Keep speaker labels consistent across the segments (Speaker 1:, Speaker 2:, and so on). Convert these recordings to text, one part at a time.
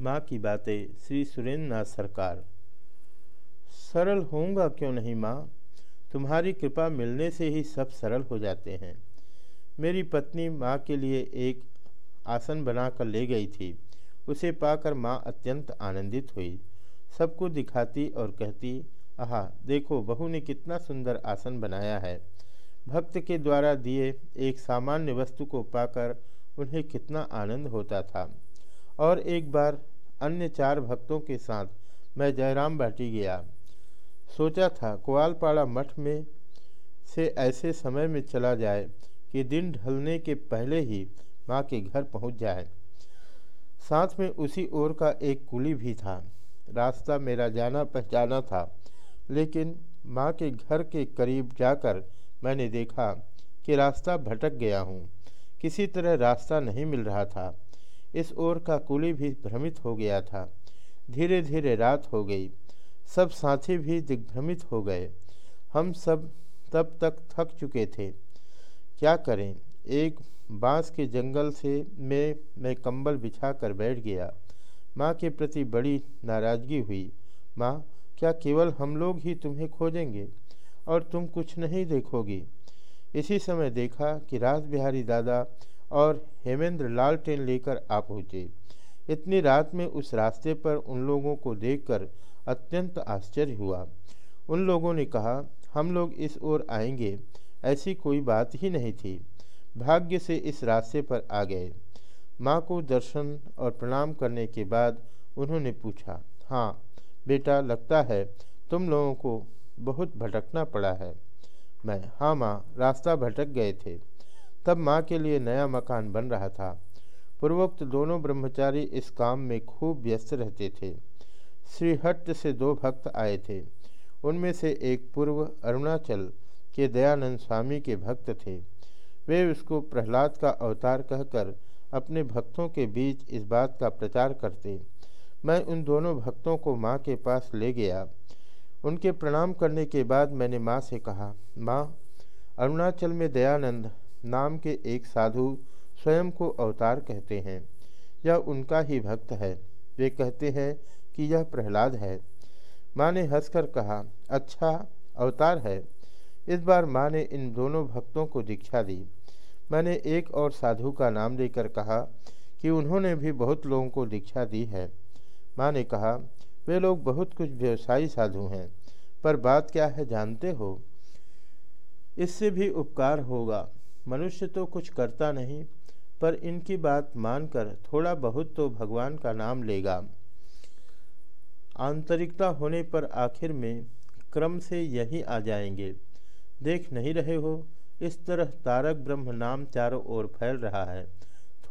Speaker 1: माँ की बातें श्री सुरेंद्र नाथ सरकार। सरल होऊँगा क्यों नहीं माँ? तुम्हारी कृपा मिलने से ही सब सरल हो जाते हैं। मेरी पत्नी माँ के लिए एक आसन बनाकर ले गई थी। उसे पाकर माँ अत्यंत आनंदित हुई। सबको दिखाती और कहती, आह, देखो, बहू ने कितना सुंदर आसन बनाया है। भक्त के द्वारा दिए एक सामान्य वस्तु को पाकर उन्हें कितना आनंद होता था। और एक बार अन्य चार भक्तों के साथ मैं जयराम बाटी गया। सोचा था कोआलपाड़ा मठ में से ऐसे समय में चला जाए कि दिन ढलने के पहले ही माँ के घर पहुँच जाए। साथ में उसी ओर का एक कुली भी था। रास्ता मेरा जाना पहचाना था, लेकिन माँ के घर के करीब जाकर मैंने देखा कि रास्ता भटक गया हूँ। किसी तरह रास्ता नहीं मिल रहा था। इस ओर का कुली भी भ्रमित हो गया था। धीरे धीरे रात हो गई। सब साथी भी दिग्भ्रमित हो गए। हम सब तब तक थक चुके थे। क्या करें? एक बाँस के जंगल से मैं मैं कंबल बिछा कर बैठ गया। माँ के प्रति बड़ी नाराज़गी हुई। माँ, क्या केवल हम लोग ही तुम्हें खोजेंगे? और तुम कुछ नहीं देखोगी। इसी समय देखा कि राज बिहारी दादा और हेमेंद्र लाल टेन लेकर आ पहुँचे। इतनी रात में उस रास्ते पर उन लोगों को देखकर अत्यंत आश्चर्य हुआ। उन लोगों ने कहा, हम लोग इस ओर आएँगे। ऐसी कोई बात ही नहीं थी। भाग्य से इस रास्ते पर आ गए। माँ को दर्शन और प्रणाम करने के बाद उन्होंने पूछा हाँ बेटा, लगता है तुम लोगों को बहुत भटकना पड़ा है? मैं हाँ माँ, रास्ता भटक गए थे। तब माँ के लिए नया मकान बन रहा था। पूर्वोक्त दोनों ब्रह्मचारी इस काम में खूब व्यस्त रहते थे। श्रीहट्ट से दो भक्त आए थे। उनमें से एक पूर्व अरुणाचल के दयानंद स्वामी के भक्त थे। वे उसको प्रहलाद का अवतार कहकर अपने भक्तों के बीच इस बात का प्रचार करते। मैं उन दोनों भक्तों को माँ के पास ले गया। उनके प्रणाम करने के बाद मैंने माँ से कहा, माँ, अरुणाचल में दयानंद नाम के एक साधु स्वयं को अवतार कहते हैं। यह उनका ही भक्त है। वे कहते हैं कि यह प्रहलाद है। माँ ने हंसकर कहा अच्छा अवतार है। इस बार माँ ने इन दोनों भक्तों को दीक्षा दी। मैंने एक और साधु का नाम लेकर कहा कि उन्होंने भी बहुत लोगों को दीक्षा दी है। माँ ने कहा, वे लोग बहुत कुछ व्यवसायी साधु हैं, पर बात क्या है जानते हो? इससे भी उपकार होगा। मनुष्य तो कुछ करता नहीं, पर इनकी बात मानकर थोड़ा बहुत तो भगवान का नाम लेगा। आंतरिकता होने पर आखिर में क्रम से यही आ जाएँगे। देख नहीं रहे हो, इस तरह तारक ब्रह्म नाम चारों ओर फैल रहा है।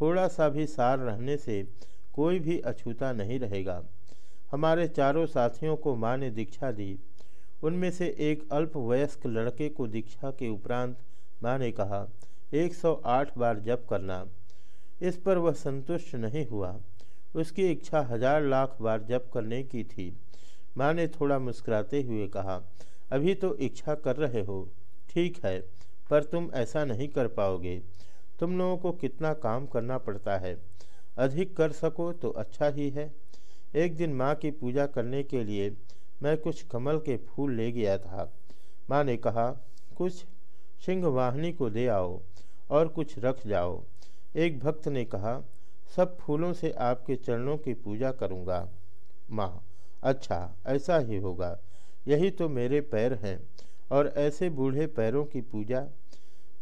Speaker 1: थोड़ा सा भी सार रहने से कोई भी अछूता नहीं रहेगा। हमारे चारों साथियों को माँ ने दीक्षा दी। उनमें से एक अल्प वयस्क लड़के को दीक्षा के उपरांत माँ ने कहा 108 बार जप करना। इस पर वह संतुष्ट नहीं हुआ। उसकी इच्छा हज़ार लाख बार जप करने की थी। माँ ने थोड़ा मुस्कुराते हुए कहा, अभी तो इच्छा कर रहे हो। ठीक है, पर तुम ऐसा नहीं कर पाओगे। तुम लोगों को कितना काम करना पड़ता है। अधिक कर सको तो अच्छा ही है। एक दिन माँ की पूजा करने के लिए मैं कुछ कमल के फूल ले गया था। माँ ने कहा, कुछ? सिंह वाहनी को दे आओ और कुछ रख जाओ। एक भक्त ने कहा, सब फूलों से आपके चरणों की पूजा करूँगा। माँ अच्छा ऐसा ही होगा। यही तो मेरे पैर हैं और ऐसे बूढ़े पैरों की पूजा।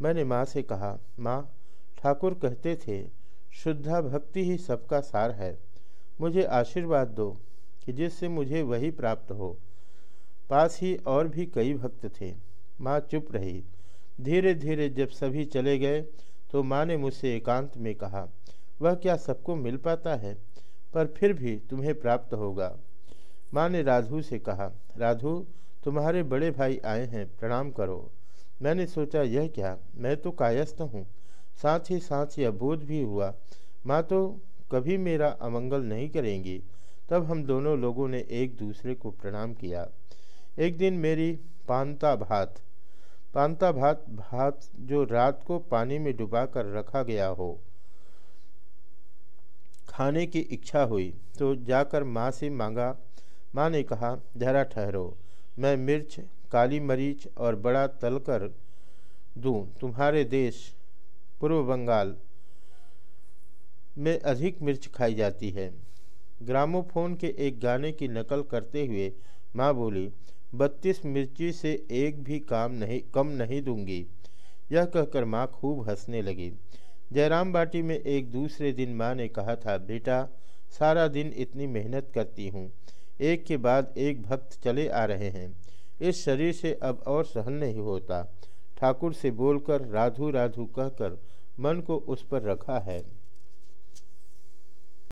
Speaker 1: मैंने माँ से कहा, माँ, ठाकुर कहते थे, शुद्धा भक्ति ही सबका सार है। मुझे आशीर्वाद दो कि जिससे मुझे वही प्राप्त हो। पास ही और भी कई भक्त थे। माँ चुप रही। धीरे धीरे जब सभी चले गए तो माँ ने मुझसे एकांत में कहा, वह क्या सबको मिल पाता है, पर फिर भी तुम्हें प्राप्त होगा? माँ ने राधु से कहा, राधु, तुम्हारे बड़े भाई आए हैं, प्रणाम करो। मैंने सोचा, यह क्या? मैं तो कायस्थ हूँ। साथ ही साथ यह बोध भी हुआ, माँ तो कभी मेरा अमंगल नहीं करेंगी। तब हम दोनों लोगों ने एक दूसरे को प्रणाम किया। एक दिन मेरी पानता भात पांता भात भात जो रात को पानी में डुबा कर रखा गया हो। खाने की इच्छा हुई तो जाकर माँ से मांगा। माँ ने कहा, जरा ठहरो, मैं मिर्च, काली मरीच और बड़ा तलकर दूँ। तुम्हारे देश, पूर्व बंगाल में अधिक मिर्च खाई जाती है। ग्रामोफोन के एक गाने की नकल करते हुए माँ बोली बत्तीस मिर्ची से एक भी काम नहीं, कम नहीं दूँगी। यह कहकर माँ खूब हंसने लगी। जयराम बाटी में एक दूसरे दिन माँ ने कहा था, बेटा, सारा दिन इतनी मेहनत करती हूँ। एक के बाद एक भक्त चले आ रहे हैं। इस शरीर से अब और सहन नहीं होता। ठाकुर से बोलकर राधु राधु कहकर मन को उस पर रखा है।